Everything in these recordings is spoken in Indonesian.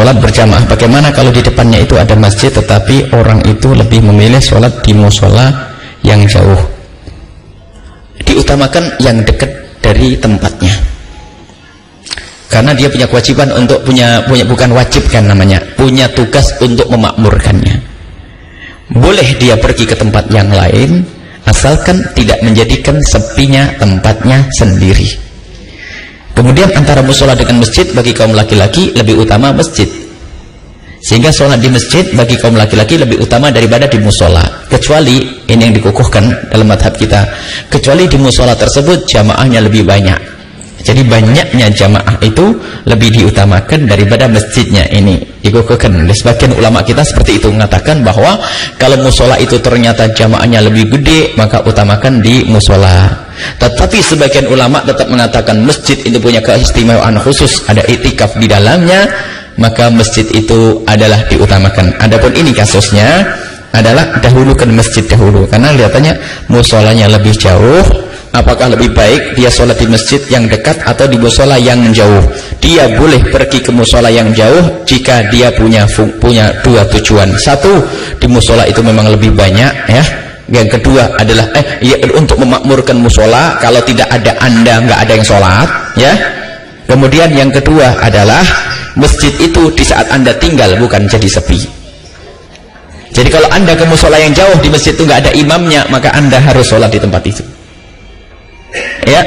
sholat berjamaah. Bagaimana kalau di depannya itu ada masjid tetapi orang itu lebih memilih sholat di musola yang jauh? Diutamakan yang dekat dari tempatnya. Karena dia punya kewajiban untuk punya punya bukan wajib kan namanya punya tugas untuk memakmurkannya. Boleh dia pergi ke tempat yang lain asalkan tidak menjadikan sepinya tempatnya sendiri Kemudian antara musola dengan masjid bagi kaum laki-laki lebih utama masjid. Sehingga sholat di masjid bagi kaum laki-laki lebih utama daripada di musola. Kecuali ini yang dikukuhkan dalam madhab kita. Kecuali di musola tersebut jamaahnya lebih banyak. Jadi banyaknya jamaah itu lebih diutamakan daripada masjidnya ini. Dikukuhkan. Dan sebagian ulama kita seperti itu mengatakan bahwa kalau musola itu ternyata jamaahnya lebih gede maka utamakan di musola. Tetapi sebagian ulama tetap mengatakan masjid itu punya keistimewaan khusus, ada itikaf di dalamnya, maka masjid itu adalah diutamakan. Adapun ini kasusnya adalah dahulukan masjid dahulu karena lihatannya musolanya lebih jauh. Apakah lebih baik dia sholat di masjid yang dekat atau di musola yang jauh? Dia boleh pergi ke musola yang jauh jika dia punya punya dua tujuan. Satu di musola itu memang lebih banyak ya yang kedua adalah eh ya, untuk memakmurkan musola kalau tidak ada anda nggak ada yang sholat ya. Kemudian yang kedua adalah masjid itu di saat anda tinggal bukan jadi sepi. Jadi kalau anda ke musola yang jauh di masjid itu nggak ada imamnya maka anda harus sholat di tempat itu. Ya.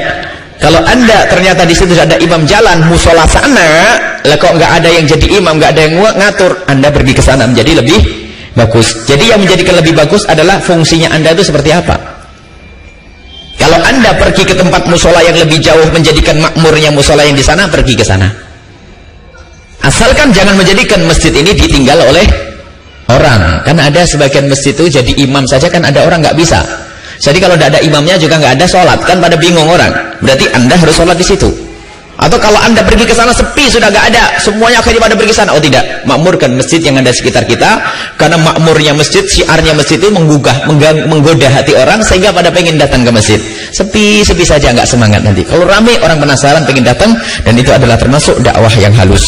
Kalau anda ternyata di situ ada imam jalan musola sana lah kok nggak ada yang jadi imam nggak ada yang ngatur anda pergi ke sana menjadi lebih bagus. Jadi yang menjadikan lebih bagus adalah fungsinya anda itu seperti apa. Kalau anda pergi ke tempat musola yang lebih jauh menjadikan makmurnya musola yang di sana pergi ke sana. Asalkan jangan menjadikan masjid ini ditinggal oleh orang. Karena ada sebagian masjid itu jadi imam saja kan ada orang nggak bisa. Jadi kalau tidak ada imamnya juga nggak ada sholat. Kan pada bingung orang. Berarti anda harus sholat di situ atau kalau anda pergi ke sana sepi sudah gak ada, semuanya akhirnya pada pergi ke sana. Oh tidak, makmurkan masjid yang ada sekitar kita, karena makmurnya masjid, siarnya masjid itu menggugah, menggoda hati orang sehingga pada pengen datang ke masjid. Sepi, sepi saja nggak semangat nanti. Kalau ramai orang penasaran pengen datang dan itu adalah termasuk dakwah yang halus.